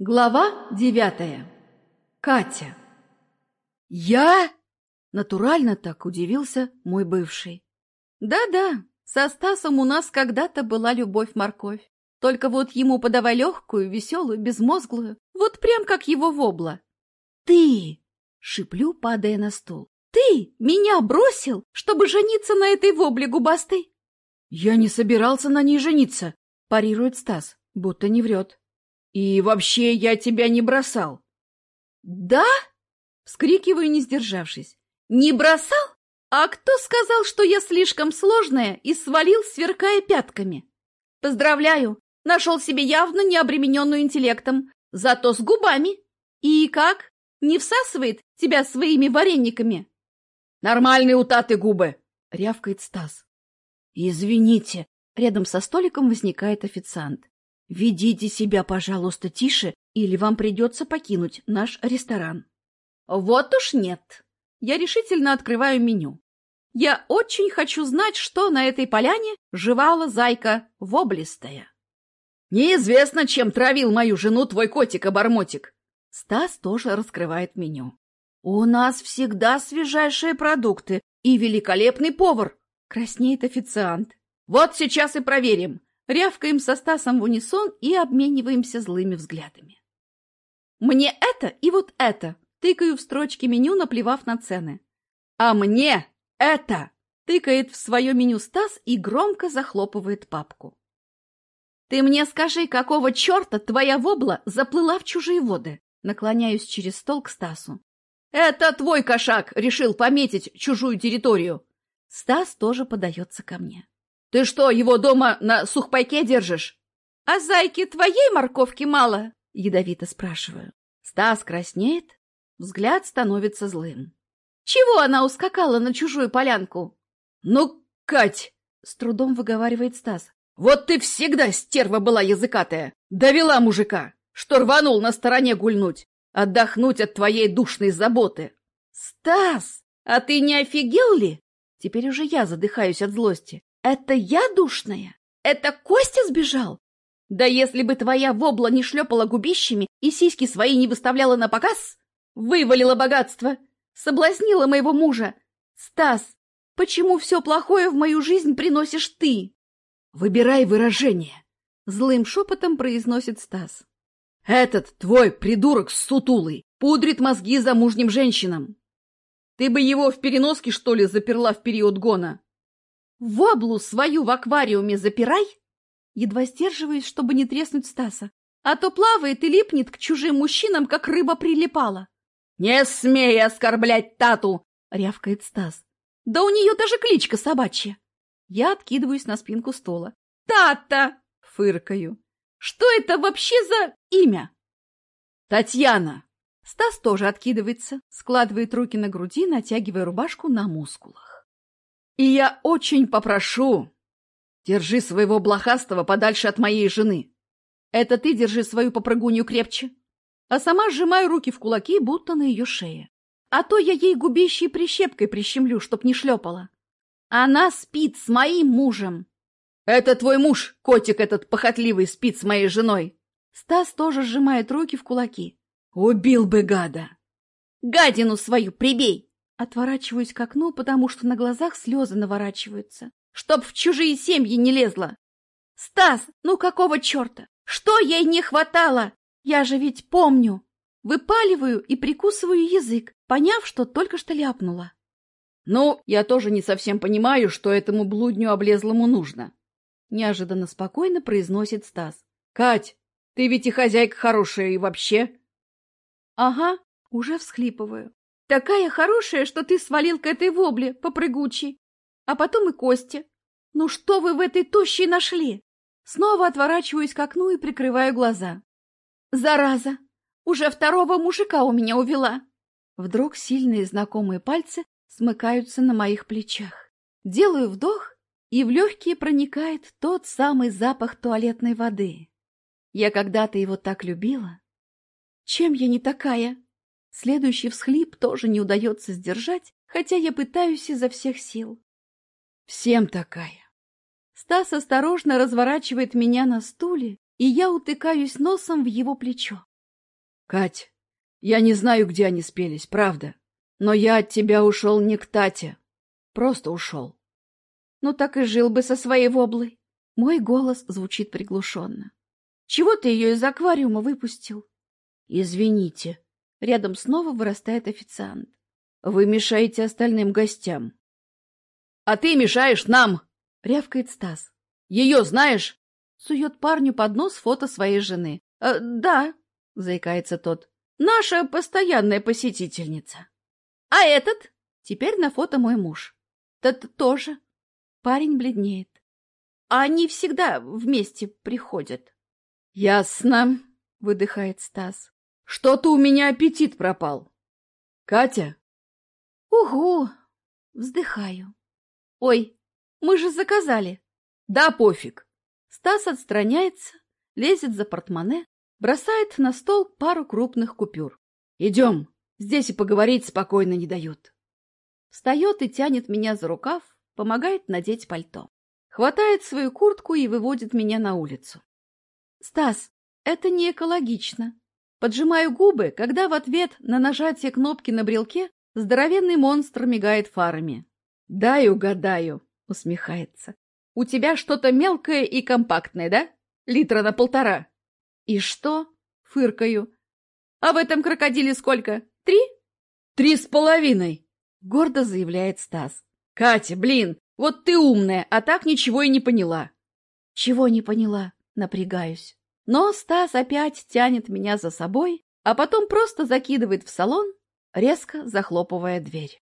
Глава девятая. Катя. «Я?» — натурально так удивился мой бывший. «Да-да, со Стасом у нас когда-то была любовь-морковь. Только вот ему подавай легкую, веселую, безмозглую, вот прям как его вобла. Ты!» — шиплю, падая на стул. «Ты меня бросил, чтобы жениться на этой вобле губастой?» «Я не собирался на ней жениться», — парирует Стас, будто не врет. И вообще я тебя не бросал. Да? Вскрикиваю, не сдержавшись. Не бросал? А кто сказал, что я слишком сложная и свалил, сверкая пятками? Поздравляю, нашел себе явно необремененную интеллектом, зато с губами. И как? Не всасывает тебя своими варениками? Нормальные утаты губы, рявкает Стас. Извините, рядом со столиком возникает официант. «Ведите себя, пожалуйста, тише, или вам придется покинуть наш ресторан». «Вот уж нет!» Я решительно открываю меню. Я очень хочу знать, что на этой поляне жевала зайка воблистая. Неизвестно, чем травил мою жену твой котик-обормотик. Стас тоже раскрывает меню. У нас всегда свежайшие продукты и великолепный повар, краснеет официант. Вот сейчас и проверим, Рявкаем со Стасом в унисон и обмениваемся злыми взглядами. «Мне это и вот это!» — тыкаю в строчки меню, наплевав на цены. «А мне это!» — тыкает в свое меню Стас и громко захлопывает папку. «Ты мне скажи, какого черта твоя вобла заплыла в чужие воды?» Наклоняюсь через стол к Стасу. «Это твой кошак решил пометить чужую территорию!» Стас тоже подается ко мне. Ты что, его дома на сухпайке держишь? — А зайки твоей морковки мало? — ядовито спрашиваю. Стас краснеет, взгляд становится злым. — Чего она ускакала на чужую полянку? — Ну, Кать! — с трудом выговаривает Стас. — Вот ты всегда стерва была языкатая! Довела мужика, что рванул на стороне гульнуть, отдохнуть от твоей душной заботы. — Стас, а ты не офигел ли? Теперь уже я задыхаюсь от злости. Это я душная? Это Костя сбежал? Да если бы твоя вобла не шлепала губищами и сиськи свои не выставляла на показ, вывалила богатство, соблазнила моего мужа. Стас, почему все плохое в мою жизнь приносишь ты? Выбирай выражение, злым шепотом произносит Стас. Этот твой придурок сутулый пудрит мозги замужним женщинам. Ты бы его в переноске, что ли, заперла в период гона? Воблу свою в аквариуме запирай!» Едва сдерживаясь, чтобы не треснуть Стаса. А то плавает и липнет к чужим мужчинам, как рыба прилипала. «Не смей оскорблять Тату!» — рявкает Стас. «Да у нее даже кличка собачья!» Я откидываюсь на спинку стола. «Тата!» — фыркаю. «Что это вообще за имя?» «Татьяна!» Стас тоже откидывается, складывает руки на груди, натягивая рубашку на мускулах. И я очень попрошу, держи своего блохастого подальше от моей жены. Это ты держи свою попрыгунью крепче. А сама сжимаю руки в кулаки, будто на ее шее. А то я ей губищей прищепкой прищемлю, чтоб не шлепала. Она спит с моим мужем. Это твой муж, котик этот похотливый, спит с моей женой. Стас тоже сжимает руки в кулаки. Убил бы гада. Гадину свою прибей! Отворачиваюсь к окну, потому что на глазах слезы наворачиваются. Чтоб в чужие семьи не лезла. Стас, ну какого черта? Что ей не хватало? Я же ведь помню. Выпаливаю и прикусываю язык, поняв, что только что ляпнула. Ну, я тоже не совсем понимаю, что этому блудню облезлому нужно. Неожиданно спокойно произносит Стас. Кать, ты ведь и хозяйка хорошая, и вообще. Ага, уже всхлипываю. Такая хорошая, что ты свалил к этой вобле, попрыгучий. А потом и Костя. Ну что вы в этой тощей нашли? Снова отворачиваюсь к окну и прикрываю глаза. Зараза! Уже второго мужика у меня увела. Вдруг сильные знакомые пальцы смыкаются на моих плечах. Делаю вдох, и в легкие проникает тот самый запах туалетной воды. Я когда-то его так любила. Чем я не такая? Следующий всхлип тоже не удается сдержать, хотя я пытаюсь изо всех сил. Всем такая. Стас осторожно разворачивает меня на стуле, и я утыкаюсь носом в его плечо. Кать, я не знаю, где они спелись, правда. Но я от тебя ушел не к Тате. Просто ушел. Ну так и жил бы со своей воблой. Мой голос звучит приглушенно. Чего ты ее из аквариума выпустил? Извините. Рядом снова вырастает официант. Вы мешаете остальным гостям. А ты мешаешь нам! Рявкает Стас. Ее знаешь? Сует парню под нос фото своей жены. «Э, да, заикается тот. Наша постоянная посетительница. А этот? Теперь на фото мой муж. Тот тоже. Парень бледнеет. Они всегда вместе приходят. Ясно, выдыхает Стас. Что-то у меня аппетит пропал. Катя? Угу, вздыхаю. Ой, мы же заказали. Да пофиг. Стас отстраняется, лезет за портмоне, бросает на стол пару крупных купюр. Идем, здесь и поговорить спокойно не дают. Встает и тянет меня за рукав, помогает надеть пальто. Хватает свою куртку и выводит меня на улицу. Стас, это не экологично. Поджимаю губы, когда в ответ на нажатие кнопки на брелке здоровенный монстр мигает фарами. «Дай угадаю», — усмехается. «У тебя что-то мелкое и компактное, да? Литра на полтора». «И что?» — фыркаю. «А в этом крокодиле сколько? Три?» «Три с половиной», — гордо заявляет Стас. «Катя, блин, вот ты умная, а так ничего и не поняла». «Чего не поняла?» — напрягаюсь. Но Стас опять тянет меня за собой, а потом просто закидывает в салон, резко захлопывая дверь.